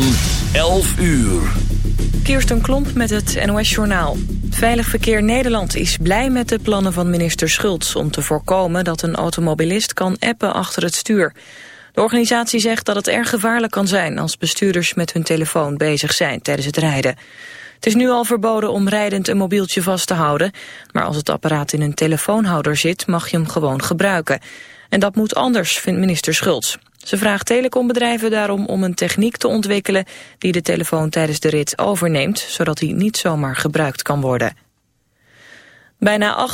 van 11 uur. Kirsten Klomp met het NOS-journaal. Veilig Verkeer Nederland is blij met de plannen van minister Schultz... om te voorkomen dat een automobilist kan appen achter het stuur. De organisatie zegt dat het erg gevaarlijk kan zijn... als bestuurders met hun telefoon bezig zijn tijdens het rijden. Het is nu al verboden om rijdend een mobieltje vast te houden... maar als het apparaat in een telefoonhouder zit, mag je hem gewoon gebruiken. En dat moet anders, vindt minister Schultz. Ze vraagt telecombedrijven daarom om een techniek te ontwikkelen... die de telefoon tijdens de rit overneemt... zodat hij niet zomaar gebruikt kan worden. Bijna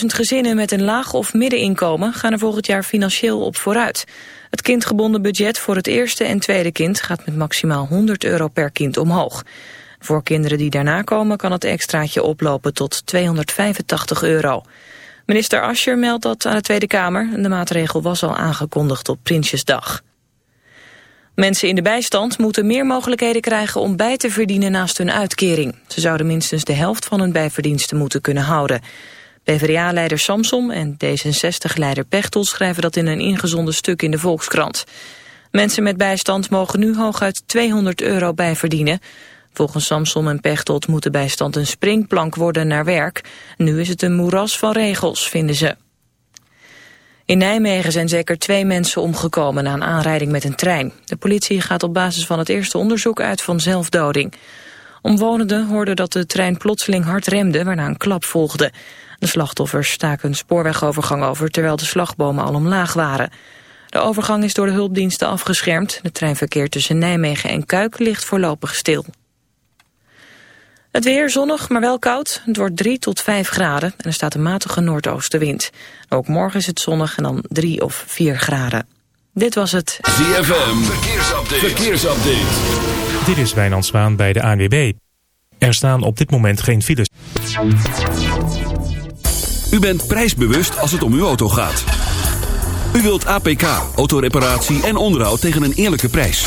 800.000 gezinnen met een laag of middeninkomen... gaan er volgend jaar financieel op vooruit. Het kindgebonden budget voor het eerste en tweede kind... gaat met maximaal 100 euro per kind omhoog. Voor kinderen die daarna komen kan het extraatje oplopen tot 285 euro. Minister Ascher meldt dat aan de Tweede Kamer. De maatregel was al aangekondigd op Prinsjesdag. Mensen in de bijstand moeten meer mogelijkheden krijgen om bij te verdienen naast hun uitkering. Ze zouden minstens de helft van hun bijverdiensten moeten kunnen houden. PvdA-leider Samsom en D66-leider Pechtold schrijven dat in een ingezonden stuk in de Volkskrant. Mensen met bijstand mogen nu hooguit 200 euro bijverdienen. Volgens Samson en Pechtold moet de bijstand een springplank worden naar werk. Nu is het een moeras van regels, vinden ze. In Nijmegen zijn zeker twee mensen omgekomen na een aanrijding met een trein. De politie gaat op basis van het eerste onderzoek uit van zelfdoding. Omwonenden hoorden dat de trein plotseling hard remde, waarna een klap volgde. De slachtoffers staken een spoorwegovergang over, terwijl de slagbomen al omlaag waren. De overgang is door de hulpdiensten afgeschermd. Het treinverkeer tussen Nijmegen en Kuik ligt voorlopig stil. Het weer zonnig, maar wel koud. Het wordt 3 tot 5 graden en er staat een matige noordoostenwind. Ook morgen is het zonnig en dan 3 of 4 graden. Dit was het ZFM Verkeersupdate. Verkeersupdate. Dit is Wijnand Zwaan bij de ANWB. Er staan op dit moment geen files. U bent prijsbewust als het om uw auto gaat. U wilt APK, autoreparatie en onderhoud tegen een eerlijke prijs.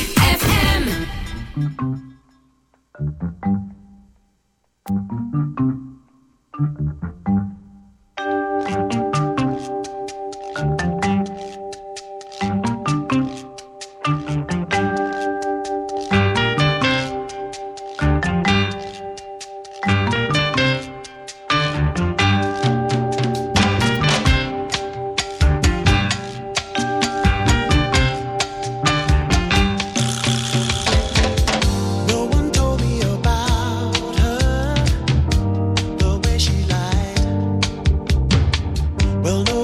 Well, no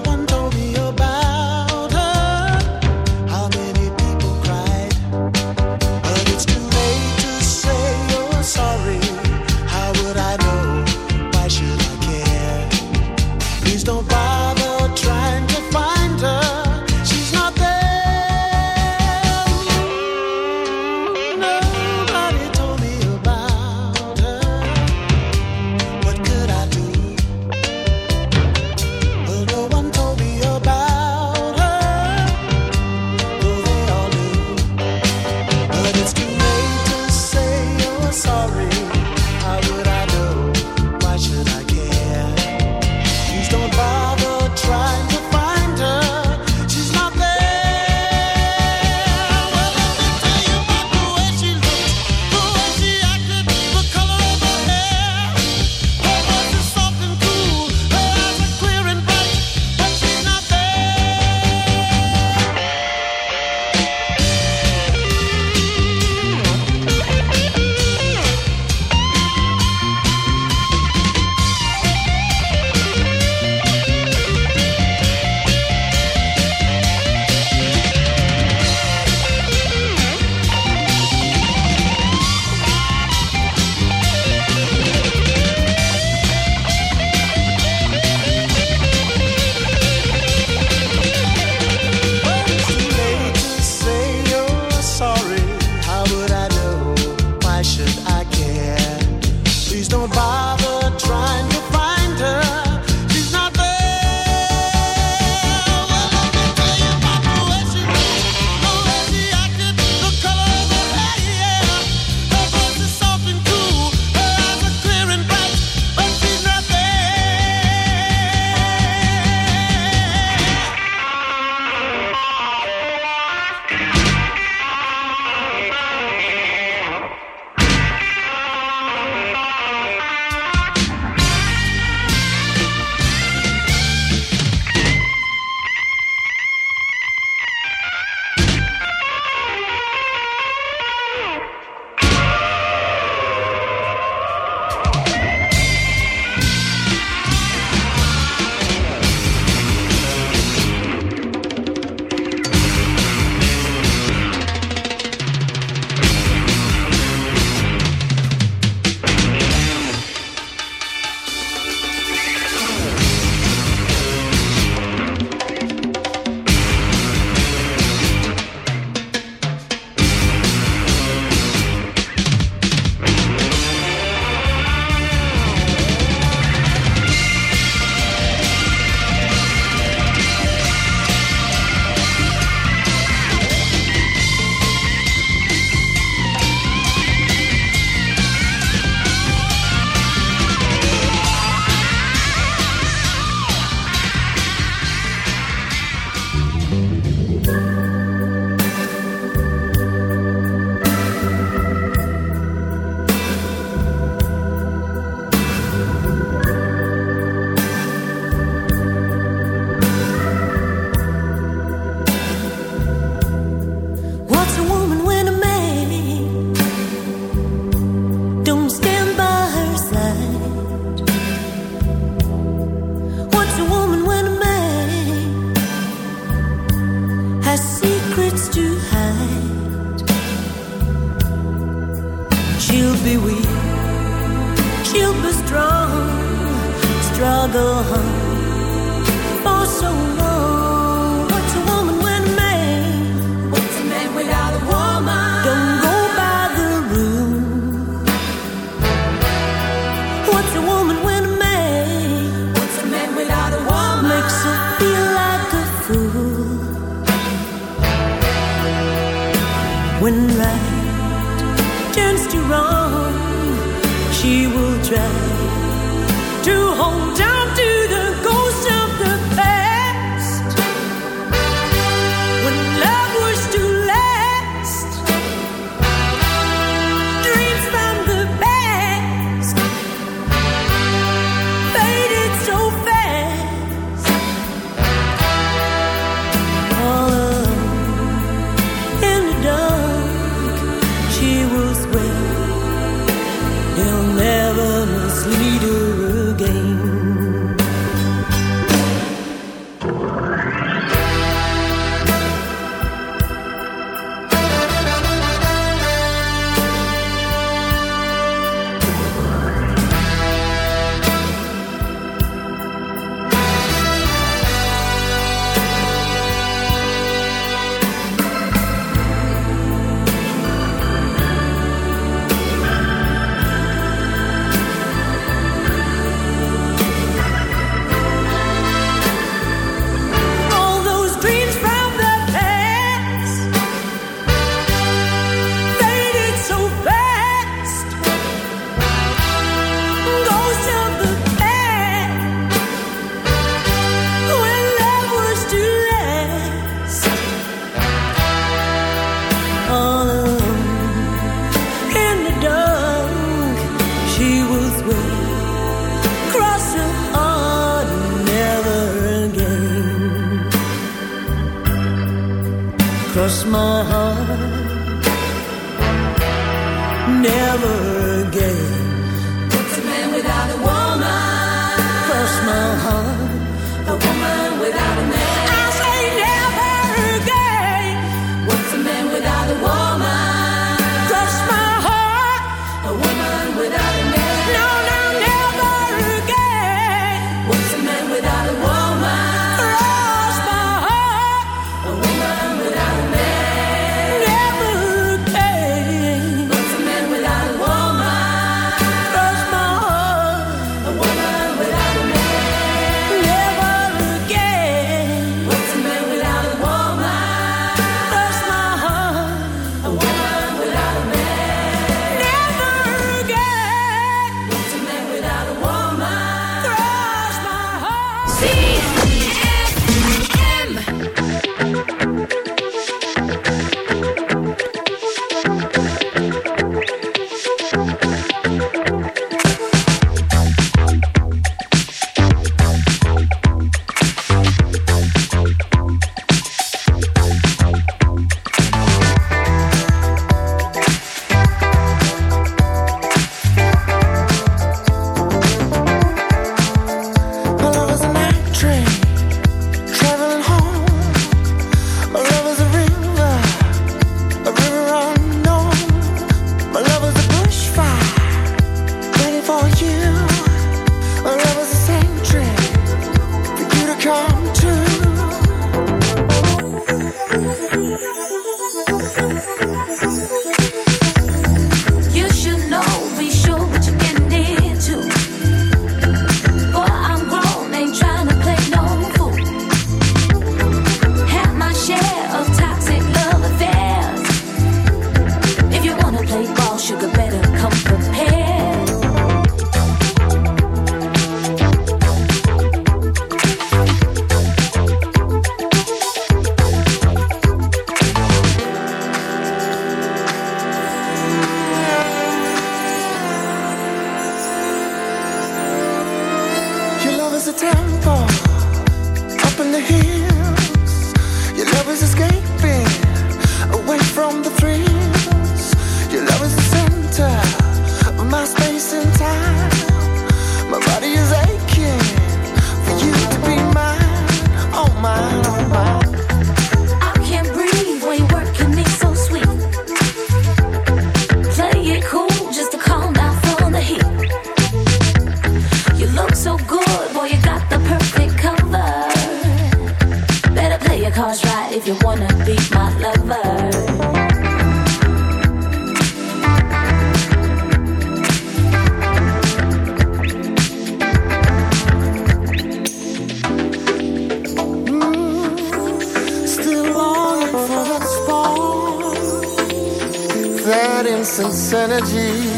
energy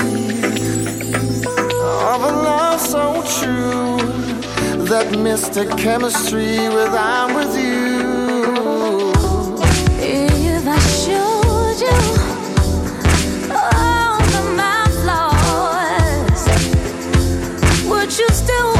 of a love so true. That mystic chemistry with I'm with you. If I showed you all of my flaws, would you still?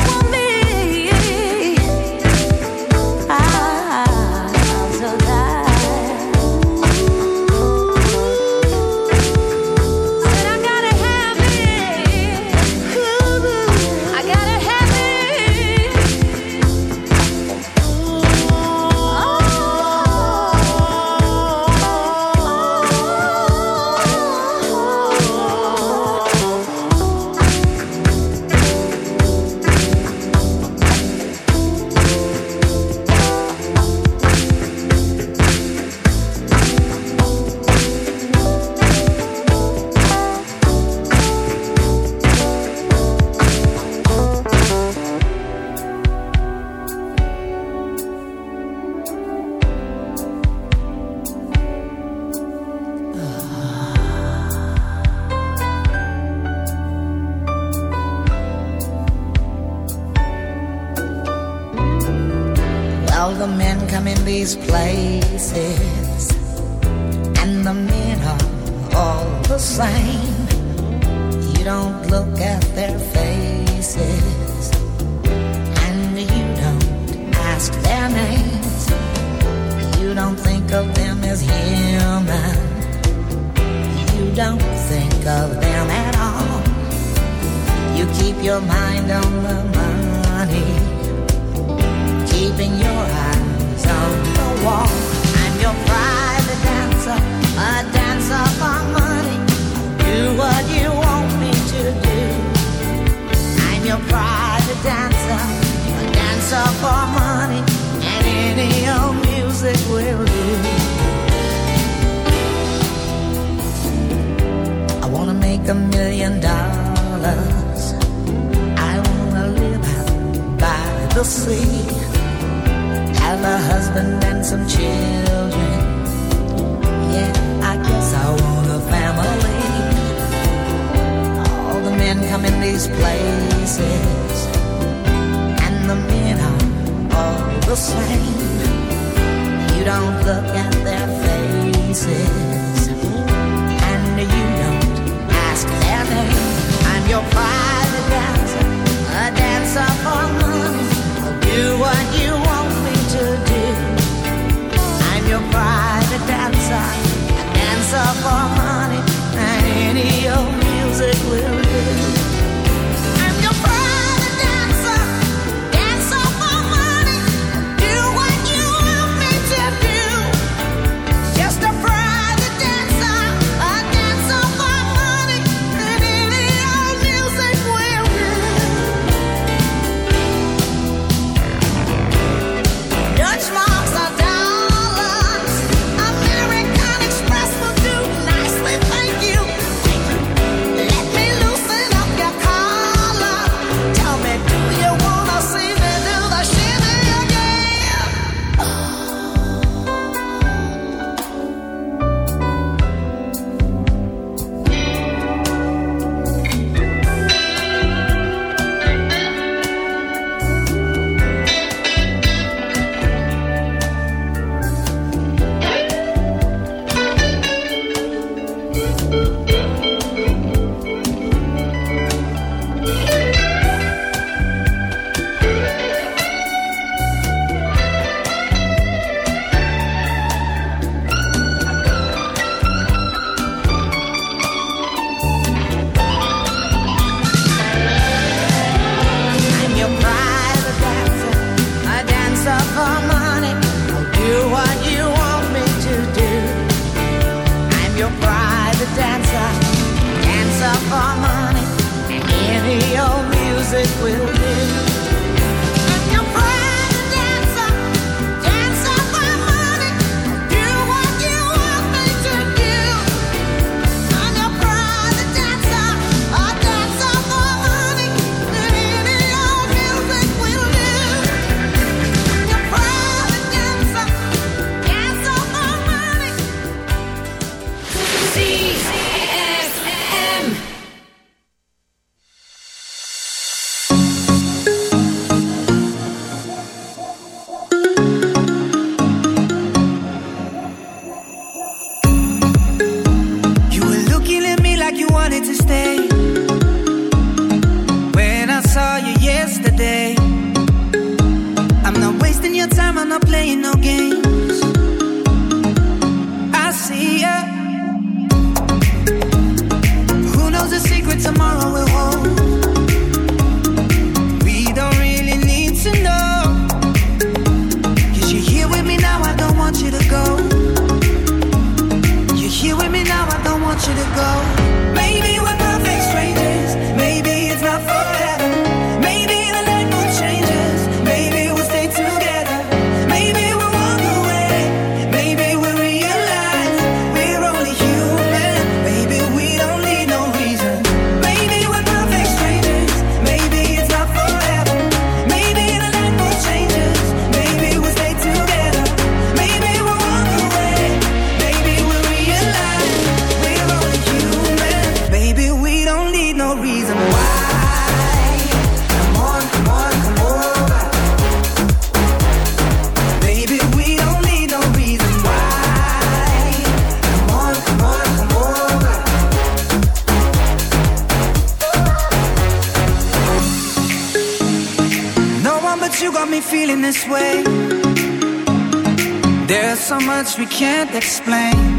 Much we can't explain.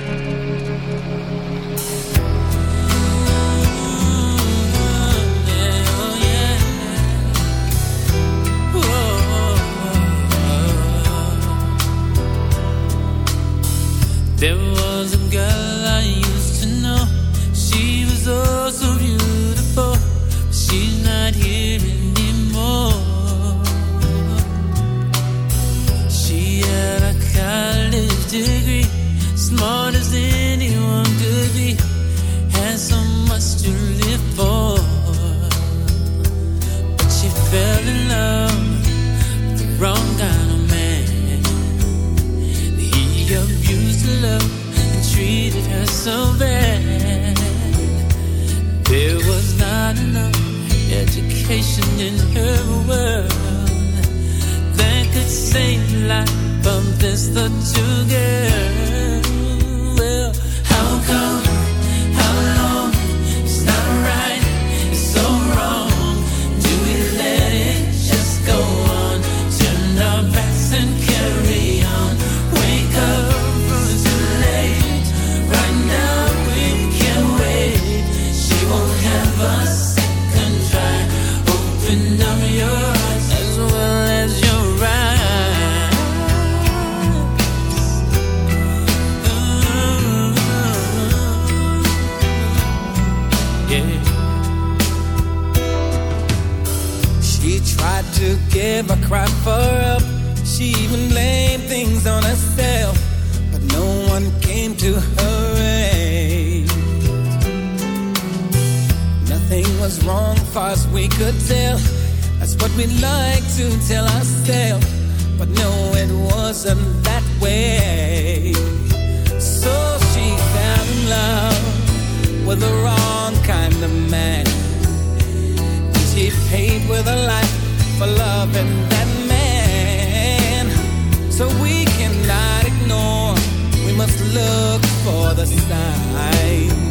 paid with a life for loving that man. So we cannot ignore, we must look for the signs.